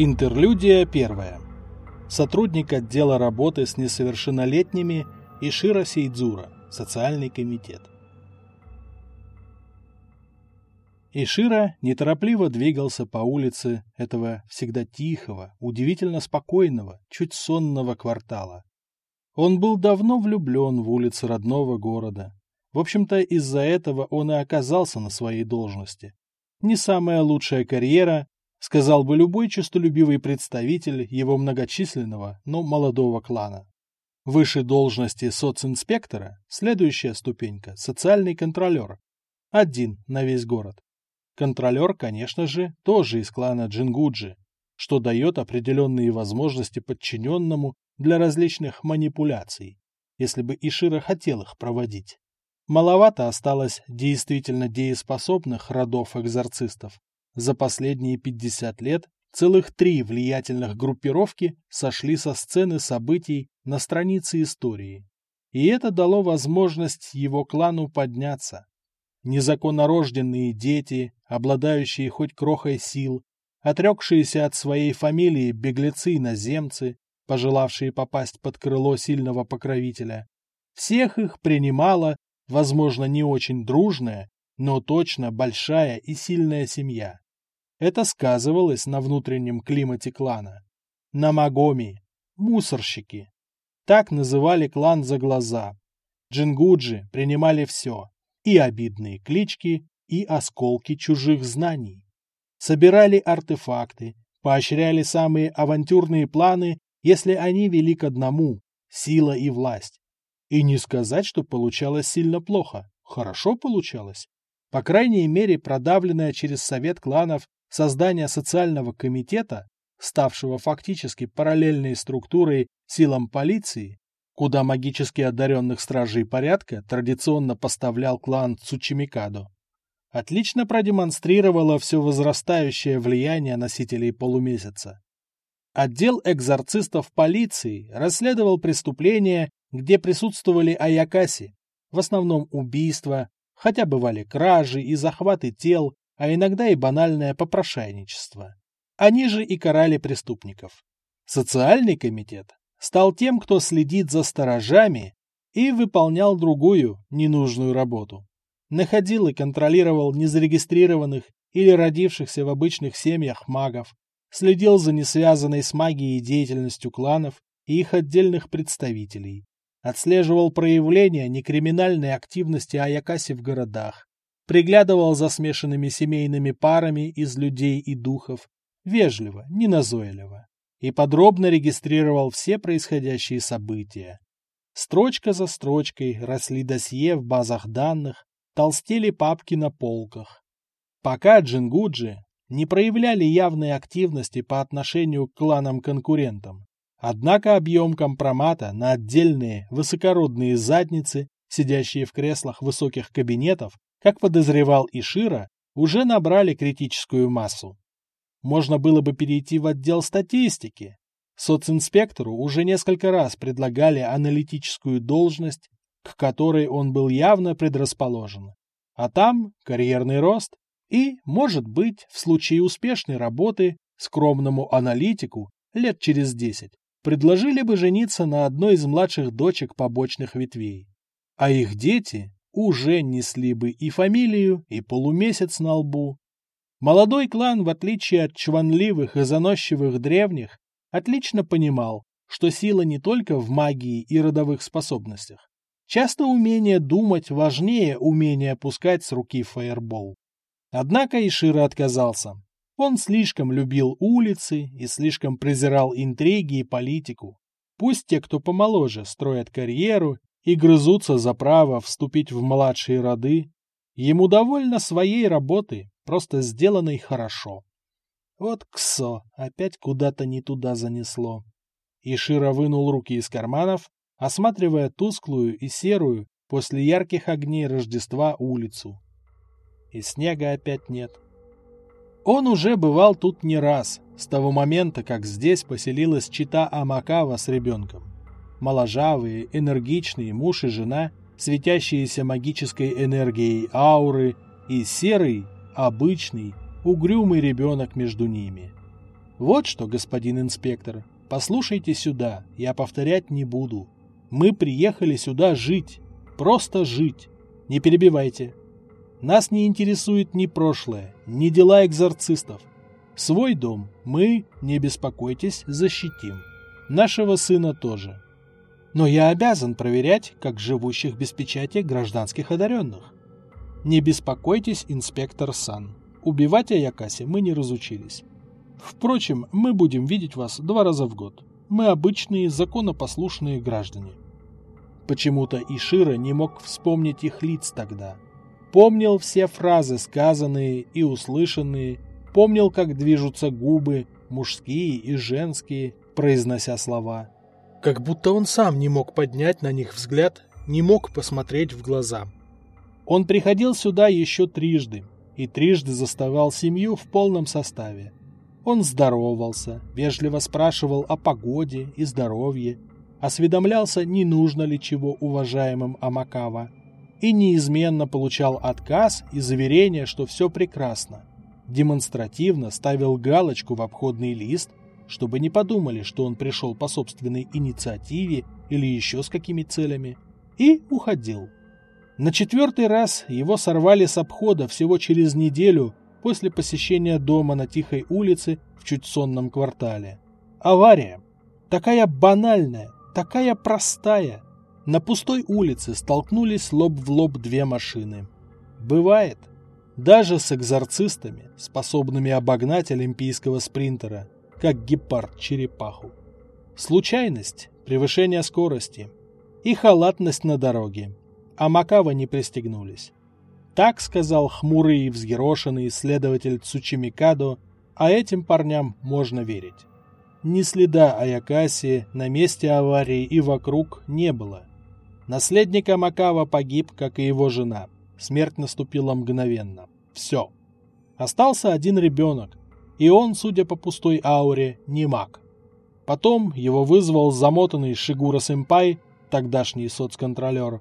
Интерлюдия первая. Сотрудник отдела работы с несовершеннолетними Ишира Сейдзура, социальный комитет. Ишира неторопливо двигался по улице этого всегда тихого, удивительно спокойного, чуть сонного квартала. Он был давно влюблен в улицы родного города. В общем-то, из-за этого он и оказался на своей должности. Не самая лучшая карьера, сказал бы любой честолюбивый представитель его многочисленного, но молодого клана. Выше должности социнспектора следующая ступенька – социальный контролер. Один на весь город. Контролер, конечно же, тоже из клана Джингуджи, что дает определенные возможности подчиненному для различных манипуляций, если бы Ишира хотел их проводить. Маловато осталось действительно дееспособных родов-экзорцистов, за последние 50 лет целых три влиятельных группировки сошли со сцены событий на странице истории. И это дало возможность его клану подняться. Незаконнорожденные дети, обладающие хоть крохой сил, отрекшиеся от своей фамилии беглецы-иноземцы, пожелавшие попасть под крыло сильного покровителя, всех их принимала, возможно, не очень дружная, но точно большая и сильная семья. Это сказывалось на внутреннем климате клана. Намагоми, мусорщики. Так называли клан за глаза. Джингуджи принимали все. И обидные клички, и осколки чужих знаний. Собирали артефакты, поощряли самые авантюрные планы, если они вели к одному – сила и власть. И не сказать, что получалось сильно плохо. Хорошо получалось. По крайней мере, продавленная через совет кланов Создание социального комитета, ставшего фактически параллельной структурой силам полиции, куда магически одаренных стражей порядка традиционно поставлял клан Цучимикадо, отлично продемонстрировало все возрастающее влияние носителей полумесяца. Отдел экзорцистов полиции расследовал преступления, где присутствовали аякаси, в основном убийства, хотя бывали кражи и захваты тел, а иногда и банальное попрошайничество. Они же и карали преступников. Социальный комитет стал тем, кто следит за сторожами и выполнял другую, ненужную работу. Находил и контролировал незарегистрированных или родившихся в обычных семьях магов, следил за несвязанной с магией деятельностью кланов и их отдельных представителей, отслеживал проявления некриминальной активности Аякаси в городах, приглядывал за смешанными семейными парами из людей и духов, вежливо, неназойливо, и подробно регистрировал все происходящие события. Строчка за строчкой росли досье в базах данных, толстели папки на полках. Пока Джингуджи не проявляли явной активности по отношению к кланам-конкурентам. Однако объем компромата на отдельные высокородные задницы, сидящие в креслах высоких кабинетов, как подозревал Ишира, уже набрали критическую массу. Можно было бы перейти в отдел статистики. Социнспектору уже несколько раз предлагали аналитическую должность, к которой он был явно предрасположен. А там карьерный рост и, может быть, в случае успешной работы, скромному аналитику лет через десять предложили бы жениться на одной из младших дочек побочных ветвей. А их дети уже несли бы и фамилию, и полумесяц на лбу. Молодой клан, в отличие от чванливых и заносчивых древних, отлично понимал, что сила не только в магии и родовых способностях. Часто умение думать важнее умения пускать с руки фаербол. Однако Ишира отказался. Он слишком любил улицы и слишком презирал интриги и политику. Пусть те, кто помоложе, строят карьеру и грызутся за право вступить в младшие роды, ему довольно своей работы, просто сделанной хорошо. Вот ксо, опять куда-то не туда занесло. Ишира вынул руки из карманов, осматривая тусклую и серую после ярких огней Рождества улицу. И снега опять нет. Он уже бывал тут не раз, с того момента, как здесь поселилась чита Амакава с ребенком моложавые, энергичные муж и жена, светящиеся магической энергией ауры и серый, обычный, угрюмый ребенок между ними. Вот что, господин инспектор, послушайте сюда, я повторять не буду. Мы приехали сюда жить, просто жить. Не перебивайте. Нас не интересует ни прошлое, ни дела экзорцистов. Свой дом мы, не беспокойтесь, защитим. Нашего сына тоже. Но я обязан проверять, как живущих без печати гражданских одаренных. Не беспокойтесь, инспектор Сан. Убивать Аякаси мы не разучились. Впрочем, мы будем видеть вас два раза в год. Мы обычные, законопослушные граждане. Почему-то Ишира не мог вспомнить их лиц тогда. Помнил все фразы, сказанные и услышанные, помнил, как движутся губы, мужские и женские, произнося слова. Как будто он сам не мог поднять на них взгляд, не мог посмотреть в глаза. Он приходил сюда еще трижды, и трижды заставал семью в полном составе. Он здоровался, вежливо спрашивал о погоде и здоровье, осведомлялся, не нужно ли чего уважаемым Амакава, и неизменно получал отказ и заверение, что все прекрасно. Демонстративно ставил галочку в обходный лист, чтобы не подумали, что он пришел по собственной инициативе или еще с какими целями, и уходил. На четвертый раз его сорвали с обхода всего через неделю после посещения дома на Тихой улице в чуть сонном квартале. Авария. Такая банальная, такая простая. На пустой улице столкнулись лоб в лоб две машины. Бывает. Даже с экзорцистами, способными обогнать олимпийского спринтера, как гепард черепаху. Случайность, превышение скорости и халатность на дороге. А Макава не пристегнулись. Так сказал хмурый и взъерошенный исследователь Цучимикадо, а этим парням можно верить. Ни следа Аякаси на месте аварии и вокруг не было. Наследник Амакава погиб, как и его жена. Смерть наступила мгновенно. Все. Остался один ребенок, и он, судя по пустой ауре, не маг. Потом его вызвал замотанный Шигура-сэмпай, тогдашний соцконтролер.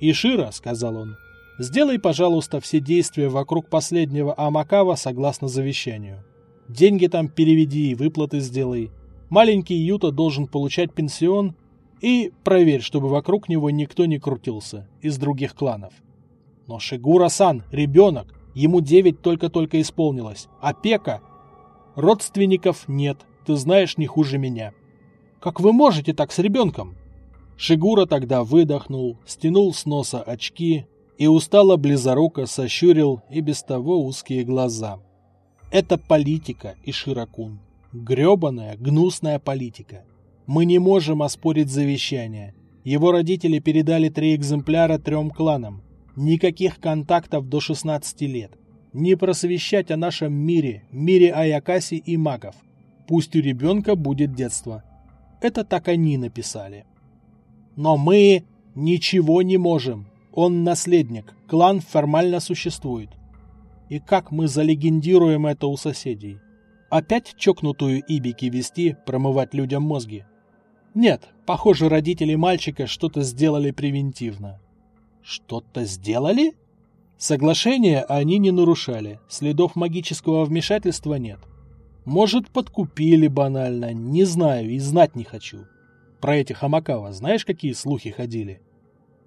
«Ишира», — сказал он, — Сделай, пожалуйста, все действия вокруг последнего Амакава согласно завещанию. Деньги там переведи, выплаты сделай. Маленький Юта должен получать пенсион и проверь, чтобы вокруг него никто не крутился из других кланов. Но Шигура-сан, ребенок, ему девять только-только исполнилось. Опека. Родственников нет, ты знаешь не хуже меня. Как вы можете так с ребенком? Шигура тогда выдохнул, стянул с носа очки, и устало близоруко сощурил и без того узкие глаза. Это политика, Иширакун. Гребаная, гнусная политика. Мы не можем оспорить завещание. Его родители передали три экземпляра трем кланам. Никаких контактов до 16 лет. Не просвещать о нашем мире, мире Аякаси и магов. Пусть у ребенка будет детство. Это так они написали. Но мы ничего не можем. Он наследник, клан формально существует. И как мы залегендируем это у соседей? Опять чокнутую Ибики вести, промывать людям мозги? Нет, похоже, родители мальчика что-то сделали превентивно. Что-то сделали? Соглашение они не нарушали, следов магического вмешательства нет. Может, подкупили банально, не знаю и знать не хочу. Про этих Амакава знаешь, какие слухи ходили?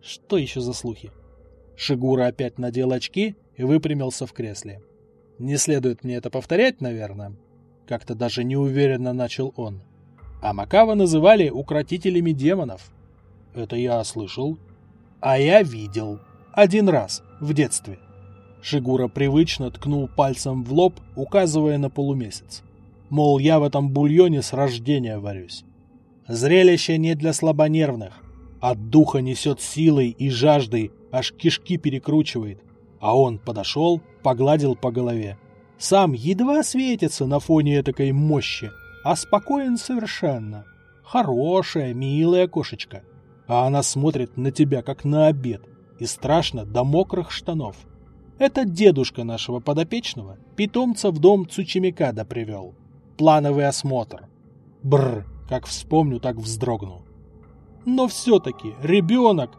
Что еще за слухи? Шигура опять надел очки и выпрямился в кресле. Не следует мне это повторять, наверное. Как-то даже неуверенно начал он. А Макава называли укротителями демонов. Это я слышал. А я видел. Один раз, в детстве. Шигура привычно ткнул пальцем в лоб, указывая на полумесяц. Мол, я в этом бульоне с рождения варюсь. Зрелище не для слабонервных. От духа несет силой и жаждой, аж кишки перекручивает. А он подошел, погладил по голове. Сам едва светится на фоне этакой мощи, а спокоен совершенно. Хорошая, милая кошечка. А она смотрит на тебя, как на обед, и страшно до мокрых штанов. Это дедушка нашего подопечного, питомца в дом Цучимикада привел. Плановый осмотр. Бррр, как вспомню, так вздрогну. Но все-таки ребенок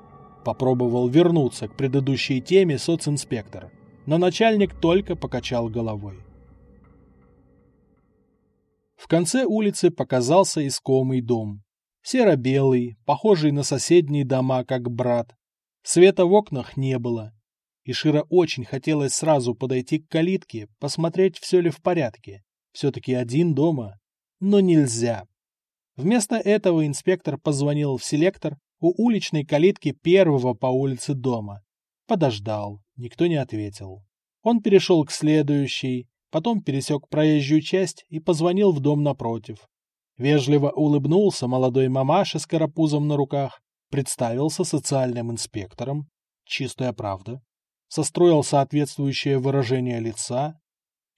попробовал вернуться к предыдущей теме социнспектор, но начальник только покачал головой. В конце улицы показался искомый дом. Серо-белый, похожий на соседние дома, как брат. Света в окнах не было. И Шира очень хотелось сразу подойти к калитке, посмотреть, все ли в порядке. Все-таки один дома. Но нельзя. Вместо этого инспектор позвонил в селектор у уличной калитки первого по улице дома. Подождал, никто не ответил. Он перешел к следующей, потом пересек проезжую часть и позвонил в дом напротив. Вежливо улыбнулся молодой мамаше с карапузом на руках, представился социальным инспектором, чистая правда, состроил соответствующее выражение лица,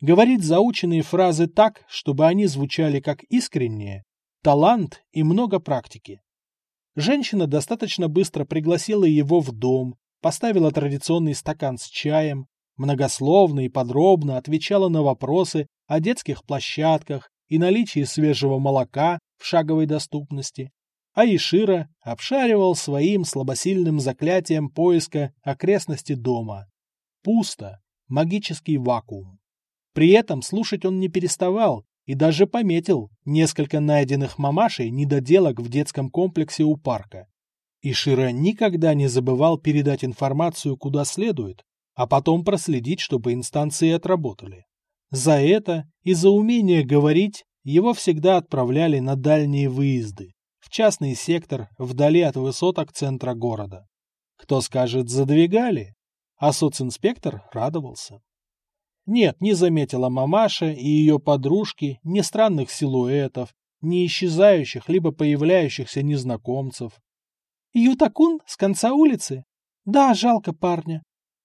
говорит заученные фразы так, чтобы они звучали как искренние, талант и много практики. Женщина достаточно быстро пригласила его в дом, поставила традиционный стакан с чаем, многословно и подробно отвечала на вопросы о детских площадках и наличии свежего молока в шаговой доступности, а Ишира обшаривал своим слабосильным заклятием поиска окрестности дома. Пусто, магический вакуум. При этом слушать он не переставал и даже пометил несколько найденных мамашей недоделок в детском комплексе у парка. Ишира никогда не забывал передать информацию куда следует, а потом проследить, чтобы инстанции отработали. За это и за умение говорить его всегда отправляли на дальние выезды, в частный сектор вдали от высоток центра города. Кто скажет, задвигали, а социнспектор радовался. Нет, не заметила мамаша и ее подружки ни странных силуэтов, ни исчезающих либо появляющихся незнакомцев. Ютакун с конца улицы? Да, жалко парня.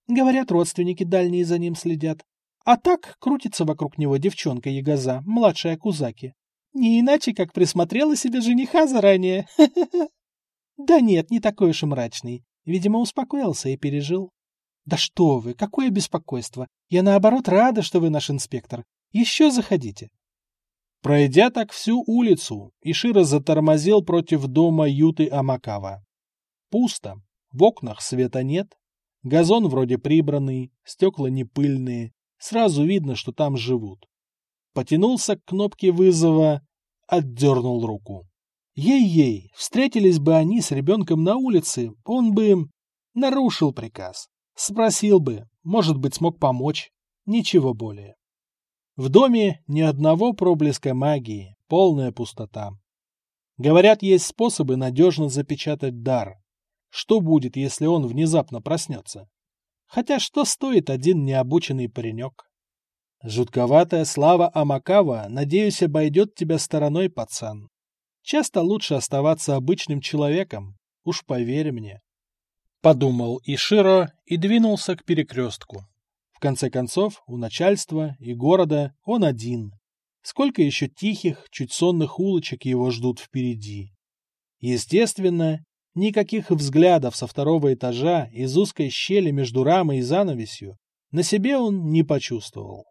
Говорят, родственники дальние за ним следят. А так крутится вокруг него девчонка Ягоза, младшая Кузаки. Не иначе, как присмотрела себе жениха заранее. Да нет, не такой уж и мрачный. Видимо, успокоился и пережил. Да что вы, какое беспокойство. Я наоборот рада, что вы наш инспектор. Еще заходите. Пройдя так всю улицу, Ишира затормозил против дома Юты Амакава. Пусто. В окнах света нет. Газон вроде прибранный, стекла не пыльные. Сразу видно, что там живут. Потянулся к кнопке вызова, отдернул руку. Ей-ей, встретились бы они с ребенком на улице, он бы нарушил приказ. Спросил бы, может быть, смог помочь. Ничего более. В доме ни одного проблеска магии, полная пустота. Говорят, есть способы надежно запечатать дар. Что будет, если он внезапно проснется? Хотя что стоит один необученный паренек? Жутковатая слава Амакава, надеюсь, обойдет тебя стороной, пацан. Часто лучше оставаться обычным человеком, уж поверь мне. Подумал Иширо и двинулся к перекрестку. В конце концов, у начальства и города он один. Сколько еще тихих, чуть сонных улочек его ждут впереди. Естественно, никаких взглядов со второго этажа из узкой щели между рамой и занавесью на себе он не почувствовал.